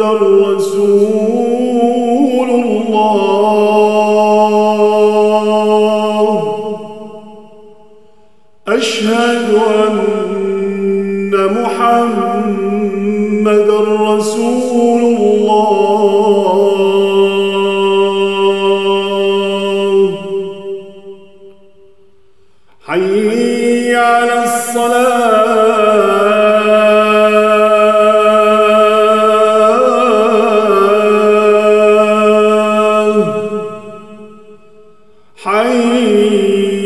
رسول الله. أشهد أن محمد رسول الله. حي على الصلاة.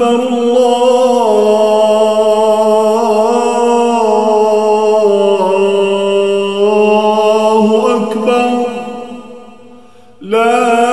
أكبر الله أكبر. لا